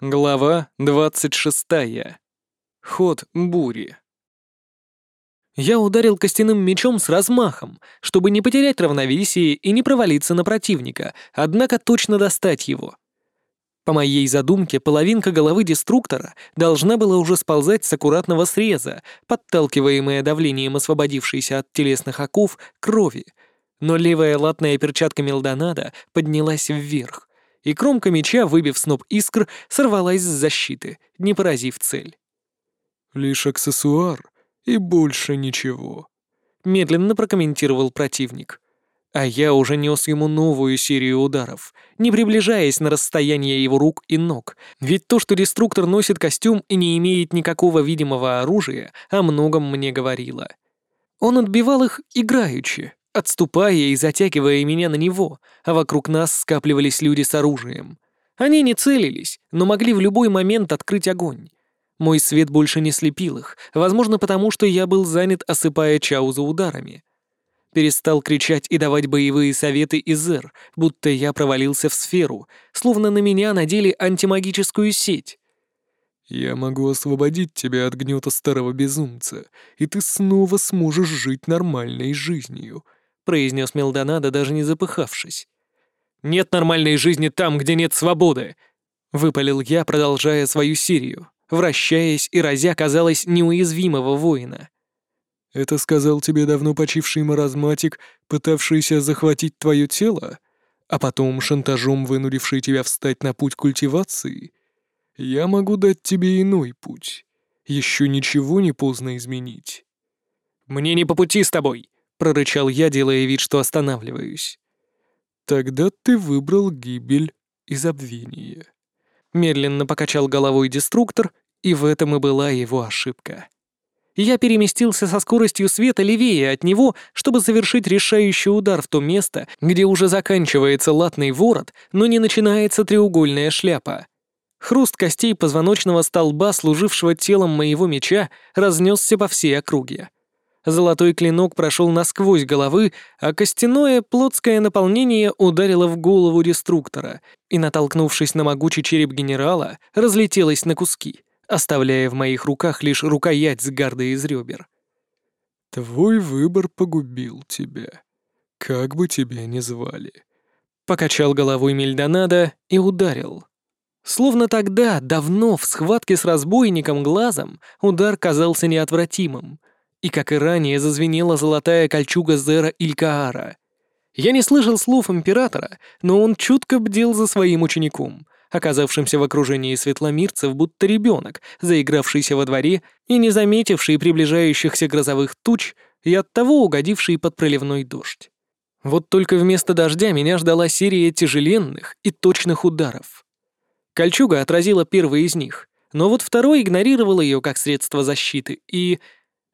Глава 26. Ход бури. Я ударил костяным мечом с размахом, чтобы не потерять равновесие и не провалиться на противника, однако точно достать его. По моей задумке, половинка головы деструктора должна была уже сползать с аккуратного среза, подталкиваемая давлением освободившейся от телесных оков крови, но левая латная перчатка Мелдонада поднялась вверх и кромка меча, выбив сноп искр, сорвалась с защиты, не поразив цель. «Лишь аксессуар и больше ничего», — медленно прокомментировал противник. А я уже нес ему новую серию ударов, не приближаясь на расстояние его рук и ног, ведь то, что деструктор носит костюм и не имеет никакого видимого оружия, о многом мне говорило. Он отбивал их играючи, отступая и затягивая меня на него, а вокруг нас скапливались люди с оружием. Они не целились, но могли в любой момент открыть огонь. Мой свет больше не слепил их, возможно, потому что я был занят, осыпая Чауза ударами. Перестал кричать и давать боевые советы Изер, будто я провалился в сферу, словно на меня надели антимагическую сеть. «Я могу освободить тебя от гнета старого безумца, и ты снова сможешь жить нормальной жизнью», произнес Мелдонадо, даже не запыхавшись. «Нет нормальной жизни там, где нет свободы!» — выпалил я, продолжая свою серию, вращаясь и разя, казалось, неуязвимого воина. «Это сказал тебе давно почивший маразматик, пытавшийся захватить твое тело, а потом шантажом вынудивший тебя встать на путь культивации? Я могу дать тебе иной путь. Еще ничего не поздно изменить». «Мне не по пути с тобой!» — прорычал я, делая вид, что останавливаюсь. «Тогда ты выбрал гибель и забвение». Медленно покачал головой деструктор, и в этом и была его ошибка. Я переместился со скоростью света левее от него, чтобы совершить решающий удар в то место, где уже заканчивается латный ворот, но не начинается треугольная шляпа. Хруст костей позвоночного столба, служившего телом моего меча, разнесся по всей округе. Золотой клинок прошел насквозь головы, а костяное плотское наполнение ударило в голову деструктора и, натолкнувшись на могучий череп генерала, разлетелось на куски, оставляя в моих руках лишь рукоять с гардой из ребер. «Твой выбор погубил тебя. Как бы тебя ни звали». Покачал головой Мельдонада и ударил. Словно тогда, давно, в схватке с разбойником глазом, удар казался неотвратимым — и, как и ранее, зазвенела золотая кольчуга Зера Илькаара. Я не слышал слов императора, но он чутко бдел за своим учеником, оказавшимся в окружении светломирцев, будто ребенок, заигравшийся во дворе и не заметивший приближающихся грозовых туч и оттого угодивший под проливной дождь. Вот только вместо дождя меня ждала серия тяжеленных и точных ударов. Кольчуга отразила первый из них, но вот второй игнорировал ее как средство защиты и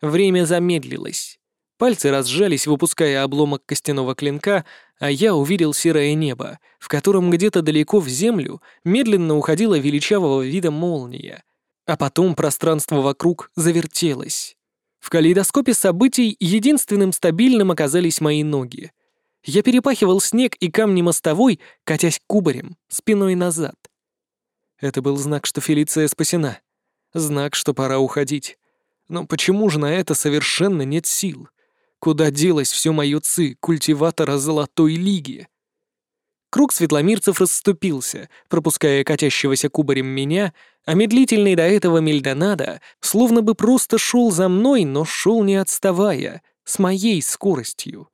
Время замедлилось. Пальцы разжались, выпуская обломок костяного клинка, а я увидел серое небо, в котором где-то далеко в землю медленно уходила величавого вида молния. А потом пространство вокруг завертелось. В калейдоскопе событий единственным стабильным оказались мои ноги. Я перепахивал снег и камни мостовой, катясь кубарем, спиной назад. Это был знак, что Фелиция спасена. Знак, что пора уходить. Но почему же на это совершенно нет сил? Куда делось все мое ци, культиватора Золотой Лиги? Круг светломирцев расступился, пропуская катящегося кубарем меня, а медлительный до этого Мельдонада словно бы просто шел за мной, но шел не отставая, с моей скоростью.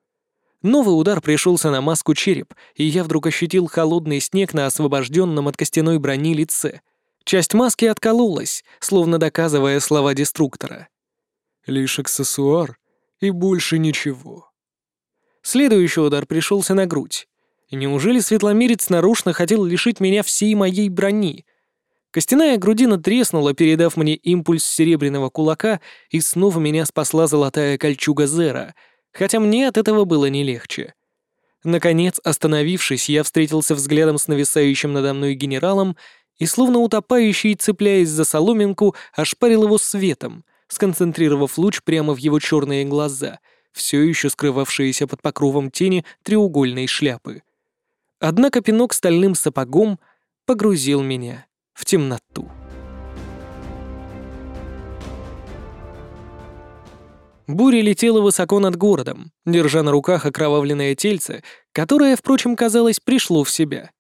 Новый удар пришелся на маску череп, и я вдруг ощутил холодный снег на освобожденном от костяной брони лице — Часть маски откололась, словно доказывая слова деструктора. «Лишь аксессуар и больше ничего». Следующий удар пришелся на грудь. Неужели светломирец нарочно хотел лишить меня всей моей брони? Костяная грудина треснула, передав мне импульс серебряного кулака, и снова меня спасла золотая кольчуга Зера, хотя мне от этого было не легче. Наконец, остановившись, я встретился взглядом с нависающим надо мной генералом и, словно утопающий, цепляясь за соломинку, ошпарил его светом, сконцентрировав луч прямо в его черные глаза, все еще скрывавшиеся под покровом тени треугольной шляпы. Однако пинок стальным сапогом погрузил меня в темноту. Буря летела высоко над городом, держа на руках окровавленное тельце, которое, впрочем, казалось, пришло в себя.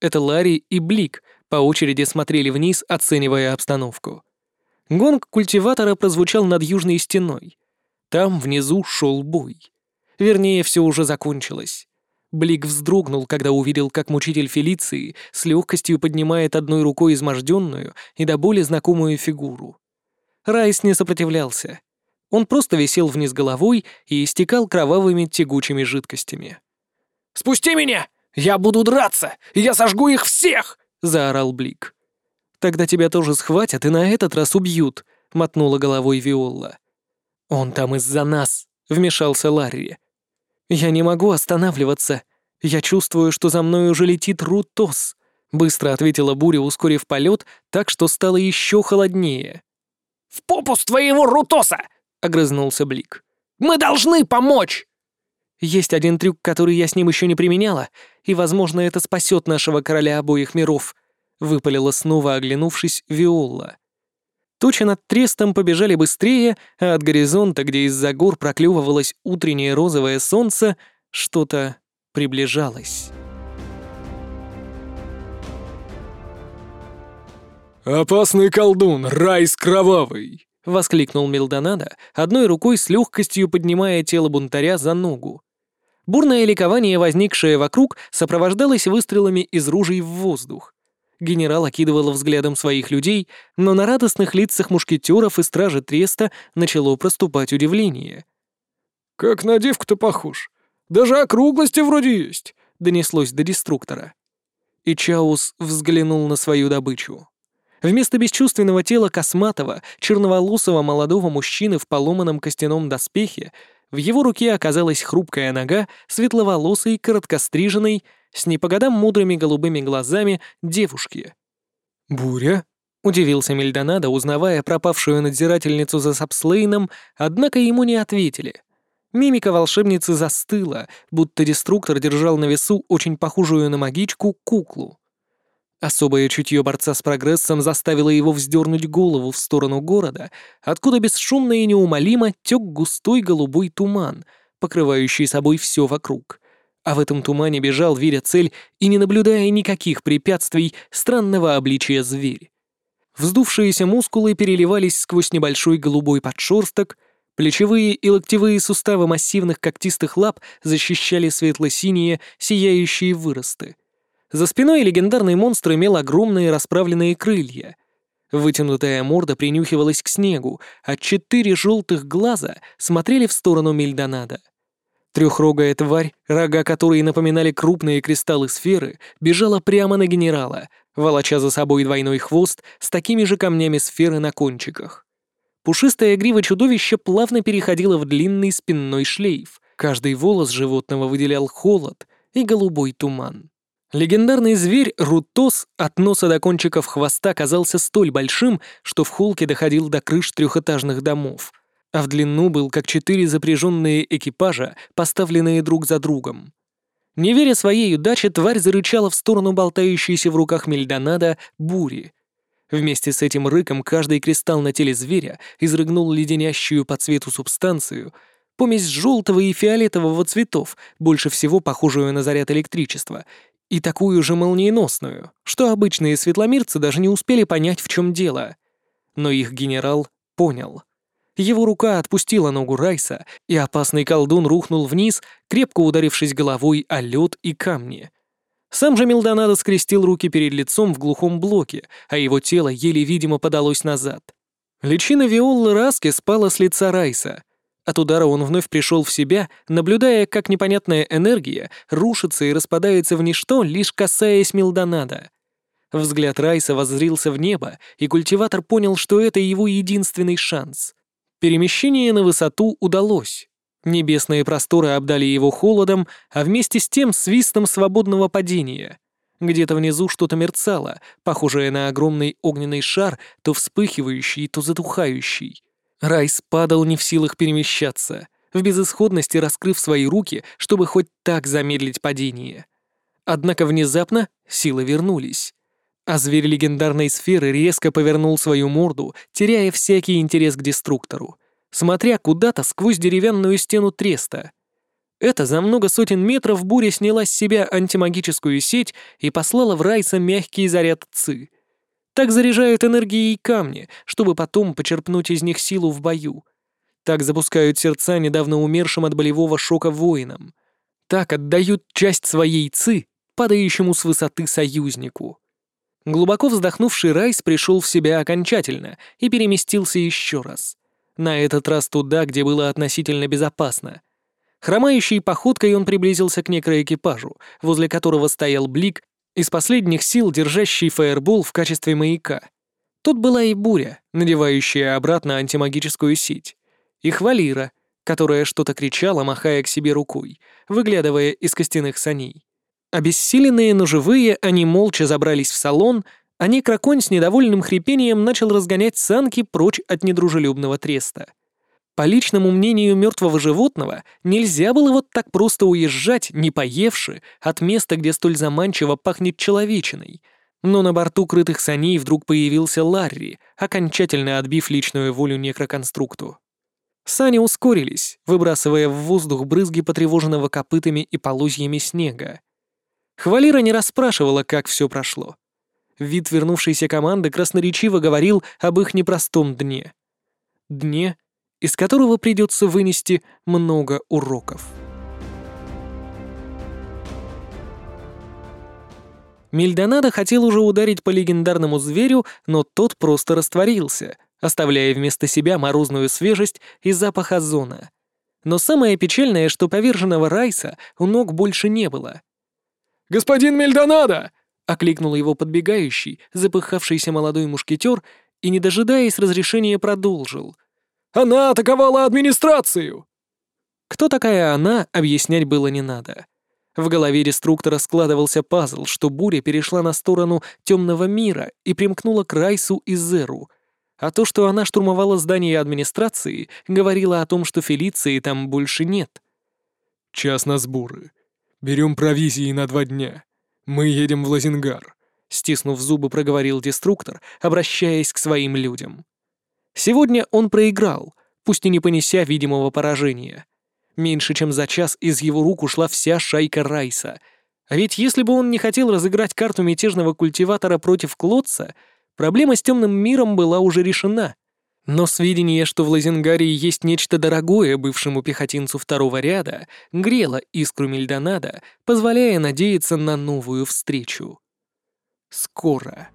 Это Ларри и Блик по очереди смотрели вниз, оценивая обстановку. Гонг культиватора прозвучал над южной стеной. Там внизу шел бой. Вернее, все уже закончилось. Блик вздрогнул, когда увидел, как мучитель Фелиции с легкостью поднимает одной рукой изможденную и до боли знакомую фигуру. Райс не сопротивлялся. Он просто висел вниз головой и истекал кровавыми тягучими жидкостями. «Спусти меня! Я буду драться! Я сожгу их всех!» — заорал Блик. «Тогда тебя тоже схватят и на этот раз убьют», — мотнула головой Виола. «Он там из-за нас», — вмешался Ларри. «Я не могу останавливаться. Я чувствую, что за мной уже летит Рутос», — быстро ответила Буря, ускорив полет, так что стало еще холоднее. «В попу твоего Рутоса!» — огрызнулся Блик. «Мы должны помочь!» «Есть один трюк, который я с ним еще не применяла, и, возможно, это спасет нашего короля обоих миров», — выпалила снова, оглянувшись, Виола. Тучи над трестом побежали быстрее, а от горизонта, где из-за гор проклевывалось утреннее розовое солнце, что-то приближалось. «Опасный колдун, Райс Кровавый!» — воскликнул Милдонадо, одной рукой с легкостью поднимая тело бунтаря за ногу. Бурное ликование, возникшее вокруг, сопровождалось выстрелами из ружей в воздух. Генерал окидывал взглядом своих людей, но на радостных лицах мушкетеров и стражи Треста начало проступать удивление. «Как на девку-то похож. Даже округлости вроде есть», — донеслось до деструктора. И Чаус взглянул на свою добычу. Вместо бесчувственного тела косматого, черноволосого молодого мужчины в поломанном костяном доспехе в его руке оказалась хрупкая нога светловолосой, короткостриженной, с непогодам мудрыми голубыми глазами девушки. «Буря?» — удивился Мельдонадо, узнавая пропавшую надзирательницу за Сапслейном, однако ему не ответили. Мимика волшебницы застыла, будто деструктор держал на весу очень похожую на магичку куклу. Особое чутье борца с прогрессом заставило его вздернуть голову в сторону города, откуда бесшумно и неумолимо тек густой голубой туман, покрывающий собой все вокруг. А в этом тумане бежал, веря цель и не наблюдая никаких препятствий, странного обличия зверь. Вздувшиеся мускулы переливались сквозь небольшой голубой подшерсток, плечевые и локтевые суставы массивных когтистых лап защищали светло-синие, сияющие выросты — за спиной легендарный монстр имел огромные расправленные крылья. Вытянутая морда принюхивалась к снегу, а четыре желтых глаза смотрели в сторону Мильдонада. Трехрогая тварь, рога которой напоминали крупные кристаллы сферы, бежала прямо на генерала, волоча за собой двойной хвост с такими же камнями сферы на кончиках. Пушистая грива чудовища плавно переходила в длинный спинной шлейф. Каждый волос животного выделял холод и голубой туман. Легендарный зверь Рутос от носа до кончиков хвоста казался столь большим, что в холке доходил до крыш трехэтажных домов, а в длину был как четыре запряженные экипажа, поставленные друг за другом. Не веря своей удаче, тварь зарычала в сторону болтающейся в руках Мельдонада бури. Вместе с этим рыком каждый кристалл на теле зверя изрыгнул леденящую по цвету субстанцию, помесь желтого и фиолетового цветов, больше всего похожую на заряд электричества, и такую же молниеносную, что обычные светломирцы даже не успели понять, в чем дело. Но их генерал понял. Его рука отпустила ногу Райса, и опасный колдун рухнул вниз, крепко ударившись головой о лед и камни. Сам же Милдонадо скрестил руки перед лицом в глухом блоке, а его тело еле видимо подалось назад. Личина Виоллы Раски спала с лица Райса, от удара он вновь пришел в себя, наблюдая, как непонятная энергия рушится и распадается в ничто, лишь касаясь Милдонада. Взгляд Райса воззрился в небо, и культиватор понял, что это его единственный шанс. Перемещение на высоту удалось. Небесные просторы обдали его холодом, а вместе с тем свистом свободного падения. Где-то внизу что-то мерцало, похожее на огромный огненный шар, то вспыхивающий, то затухающий. Райс падал не в силах перемещаться, в безысходности раскрыв свои руки, чтобы хоть так замедлить падение. Однако внезапно силы вернулись. А зверь легендарной сферы резко повернул свою морду, теряя всякий интерес к деструктору, смотря куда-то сквозь деревянную стену треста. Это за много сотен метров буря сняла с себя антимагическую сеть и послала в Райса мягкий заряд ЦИ. Так заряжают энергией камни, чтобы потом почерпнуть из них силу в бою. Так запускают сердца недавно умершим от болевого шока воинам. Так отдают часть своей ЦИ падающему с высоты союзнику. Глубоко вздохнувший Райс пришел в себя окончательно и переместился еще раз. На этот раз туда, где было относительно безопасно. Хромающей походкой он приблизился к некроэкипажу, возле которого стоял Блик, из последних сил держащий фаербол в качестве маяка. Тут была и буря, надевающая обратно антимагическую сеть, и хвалира, которая что-то кричала, махая к себе рукой, выглядывая из костяных саней. Обессиленные, но живые, они молча забрались в салон, а некроконь с недовольным хрипением начал разгонять санки прочь от недружелюбного треста. По личному мнению мертвого животного, нельзя было вот так просто уезжать, не поевши, от места, где столь заманчиво пахнет человечиной. Но на борту крытых саней вдруг появился Ларри, окончательно отбив личную волю некроконструкту. Сани ускорились, выбрасывая в воздух брызги потревоженного копытами и полозьями снега. Хвалира не расспрашивала, как все прошло. Вид вернувшейся команды красноречиво говорил об их непростом дне. Дне, из которого придется вынести много уроков. Мильдонадо хотел уже ударить по легендарному зверю, но тот просто растворился, оставляя вместо себя морозную свежесть и запах озона. Но самое печальное, что поверженного Райса у ног больше не было. «Господин Мильдонадо!» — окликнул его подбегающий, запыхавшийся молодой мушкетер и, не дожидаясь разрешения, продолжил — она атаковала администрацию!» Кто такая она, объяснять было не надо. В голове деструктора складывался пазл, что буря перешла на сторону темного мира и примкнула к Райсу и Зеру. А то, что она штурмовала здание администрации, говорило о том, что Фелиции там больше нет. «Час на сборы. Берем провизии на два дня. Мы едем в Лазингар», — стиснув зубы, проговорил деструктор, обращаясь к своим людям. Сегодня он проиграл, пусть и не понеся видимого поражения. Меньше чем за час из его рук ушла вся шайка Райса. А ведь если бы он не хотел разыграть карту мятежного культиватора против Клодца, проблема с темным миром была уже решена. Но сведения, что в Лазенгарии есть нечто дорогое бывшему пехотинцу второго ряда, грело искру Мильдонада, позволяя надеяться на новую встречу. Скоро.